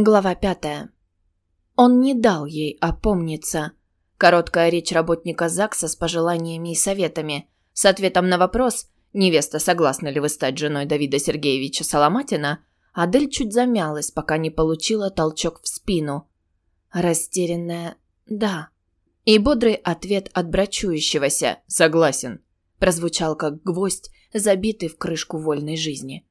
Глава пятая. Он не дал ей опомниться. Короткая речь работника ЗАГСа с пожеланиями и советами. С ответом на вопрос «Невеста, согласна ли вы стать женой Давида Сергеевича Соломатина?» Адель чуть замялась, пока не получила толчок в спину. Растерянная «да». И бодрый ответ от брачующегося «согласен» прозвучал как гвоздь, забитый в крышку вольной жизни.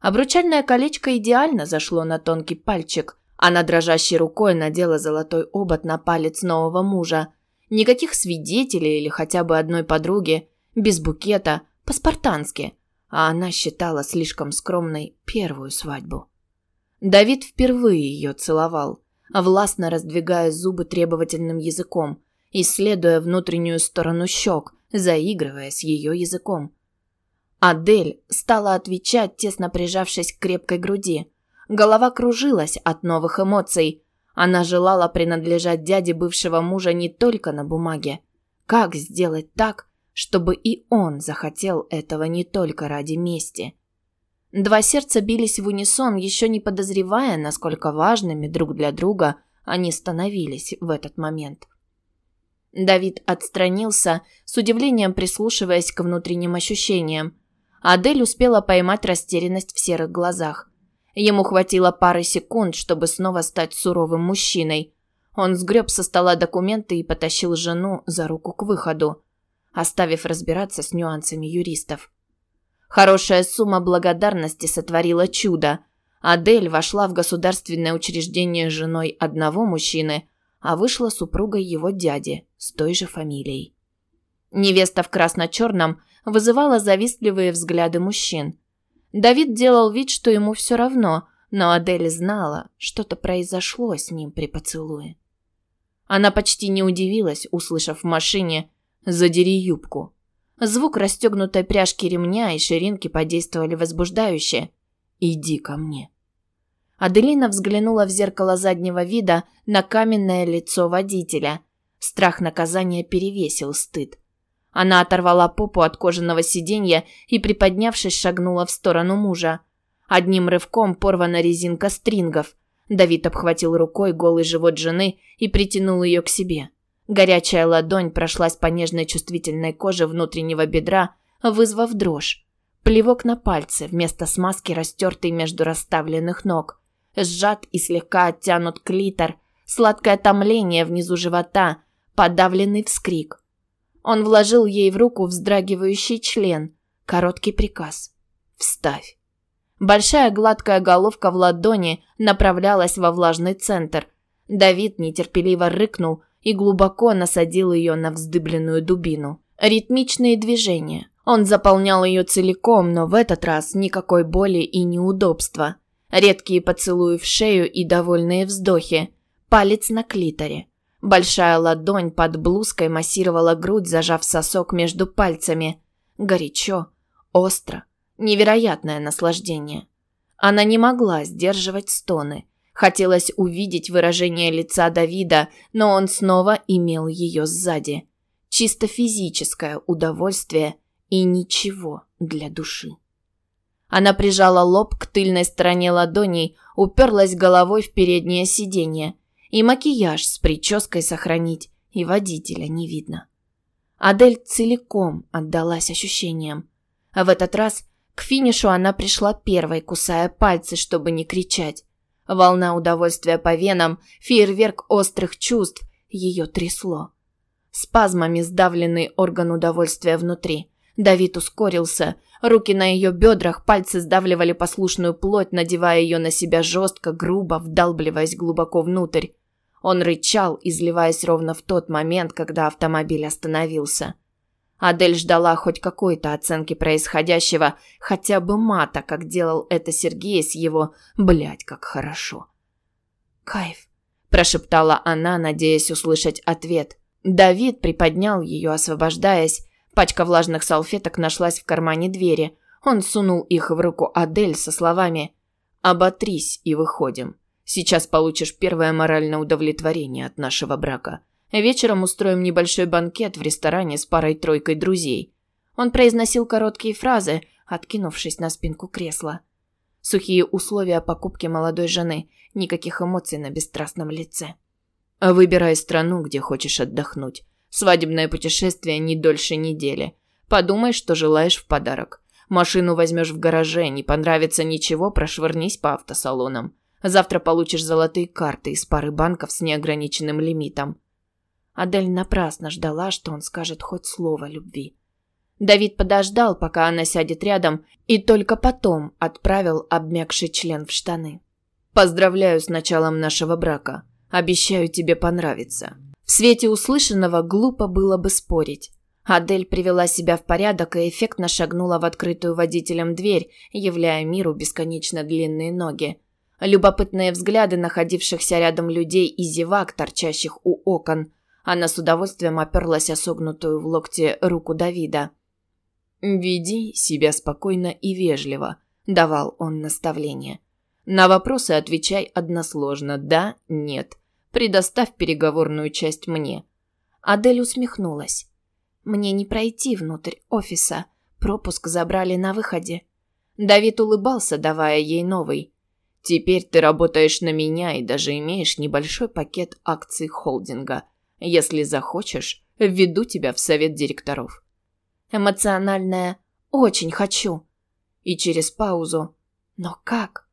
Обручальное колечко идеально зашло на тонкий пальчик. Она дрожащей рукой надела золотой обод на палец нового мужа. Никаких свидетелей или хотя бы одной подруги. Без букета, по-спартански. А она считала слишком скромной первую свадьбу. Давид впервые ее целовал, властно раздвигая зубы требовательным языком, исследуя внутреннюю сторону щек, заигрывая с ее языком. Адель стала отвечать, тесно прижавшись к крепкой груди. Голова кружилась от новых эмоций. Она желала принадлежать дяде бывшего мужа не только на бумаге. Как сделать так, чтобы и он захотел этого не только ради мести? Два сердца бились в унисон, еще не подозревая, насколько важными друг для друга они становились в этот момент. Давид отстранился, с удивлением прислушиваясь к внутренним ощущениям. Адель успела поймать растерянность в серых глазах. Ему хватило пары секунд, чтобы снова стать суровым мужчиной. Он сгреб со стола документы и потащил жену за руку к выходу, оставив разбираться с нюансами юристов. Хорошая сумма благодарности сотворила чудо. Адель вошла в государственное учреждение женой одного мужчины, а вышла супругой его дяди с той же фамилией. Невеста в красно-черном вызывала завистливые взгляды мужчин. Давид делал вид, что ему все равно, но Адель знала, что-то произошло с ним при поцелуе. Она почти не удивилась, услышав в машине «Задери юбку». Звук расстегнутой пряжки ремня и ширинки подействовали возбуждающе. «Иди ко мне». Аделина взглянула в зеркало заднего вида на каменное лицо водителя. Страх наказания перевесил стыд. Она оторвала попу от кожаного сиденья и, приподнявшись, шагнула в сторону мужа. Одним рывком порвана резинка стрингов. Давид обхватил рукой голый живот жены и притянул ее к себе. Горячая ладонь прошлась по нежной чувствительной коже внутреннего бедра, вызвав дрожь. Плевок на пальцы вместо смазки растертый между расставленных ног. Сжат и слегка оттянут клитор, сладкое томление внизу живота, подавленный вскрик – он вложил ей в руку вздрагивающий член. Короткий приказ. «Вставь». Большая гладкая головка в ладони направлялась во влажный центр. Давид нетерпеливо рыкнул и глубоко насадил ее на вздыбленную дубину. Ритмичные движения. Он заполнял ее целиком, но в этот раз никакой боли и неудобства. Редкие поцелуи в шею и довольные вздохи. Палец на клиторе. Большая ладонь под блузкой массировала грудь, зажав сосок между пальцами. Горячо, остро, невероятное наслаждение. Она не могла сдерживать стоны. Хотелось увидеть выражение лица Давида, но он снова имел ее сзади. Чисто физическое удовольствие и ничего для души. Она прижала лоб к тыльной стороне ладоней, уперлась головой в переднее сиденье – и макияж с прической сохранить, и водителя не видно. Адель целиком отдалась ощущениям. А в этот раз к финишу она пришла первой, кусая пальцы, чтобы не кричать. Волна удовольствия по венам, фейерверк острых чувств, ее трясло. Спазмами сдавленный орган удовольствия внутри. Давид ускорился. Руки на ее бедрах, пальцы сдавливали послушную плоть, надевая ее на себя жестко, грубо, вдалбливаясь глубоко внутрь. Он рычал, изливаясь ровно в тот момент, когда автомобиль остановился. Адель ждала хоть какой-то оценки происходящего, хотя бы мата, как делал это Сергей с его «блядь, как хорошо». «Кайф», – прошептала она, надеясь услышать ответ. Давид приподнял ее, освобождаясь, Пачка влажных салфеток нашлась в кармане двери. Он сунул их в руку Адель со словами «Оботрись и выходим. Сейчас получишь первое моральное удовлетворение от нашего брака. Вечером устроим небольшой банкет в ресторане с парой-тройкой друзей». Он произносил короткие фразы, откинувшись на спинку кресла. Сухие условия покупки молодой жены, никаких эмоций на бесстрастном лице. Выбирай страну, где хочешь отдохнуть. Свадебное путешествие не дольше недели. Подумай, что желаешь в подарок. Машину возьмешь в гараже, не понравится ничего, прошвырнись по автосалонам. Завтра получишь золотые карты из пары банков с неограниченным лимитом. Адель напрасно ждала, что он скажет хоть слово любви. Давид подождал, пока она сядет рядом, и только потом отправил обмякший член в штаны. «Поздравляю с началом нашего брака. Обещаю тебе понравиться». В свете услышанного глупо было бы спорить. Адель привела себя в порядок и эффектно шагнула в открытую водителем дверь, являя миру бесконечно длинные ноги. Любопытные взгляды находившихся рядом людей и зевак, торчащих у окон. Она с удовольствием оперлась о согнутую в локте руку Давида. «Веди себя спокойно и вежливо», – давал он наставление. «На вопросы отвечай односложно «да», «нет». Предоставь переговорную часть мне». Адель усмехнулась. «Мне не пройти внутрь офиса. Пропуск забрали на выходе». Давид улыбался, давая ей новый. Теперь ты работаешь на меня и даже имеешь небольшой пакет акций холдинга. Если захочешь, введу тебя в совет директоров. Эмоциональное «очень хочу». И через паузу «но как?»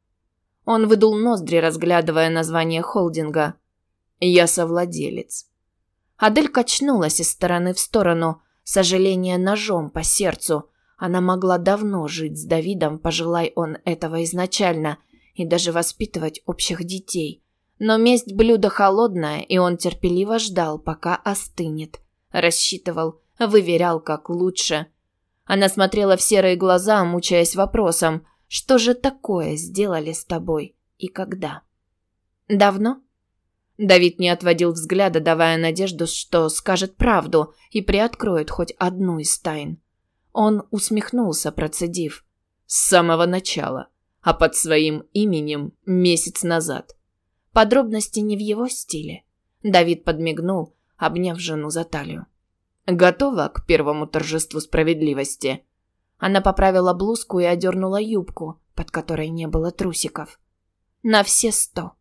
Он выдул ноздри, разглядывая название холдинга. «Я совладелец». Адель качнулась из стороны в сторону, сожаление ножом по сердцу. Она могла давно жить с Давидом, пожелай он этого изначально – и даже воспитывать общих детей. Но месть блюдо холодное, и он терпеливо ждал, пока остынет. Рассчитывал, выверял, как лучше. Она смотрела в серые глаза, мучаясь вопросом, что же такое сделали с тобой и когда? Давно? Давид не отводил взгляда, давая надежду, что скажет правду и приоткроет хоть одну из тайн. Он усмехнулся, процедив. С самого начала а под своим именем месяц назад. Подробности не в его стиле. Давид подмигнул, обняв жену за талию. Готова к первому торжеству справедливости. Она поправила блузку и одернула юбку, под которой не было трусиков. На все сто.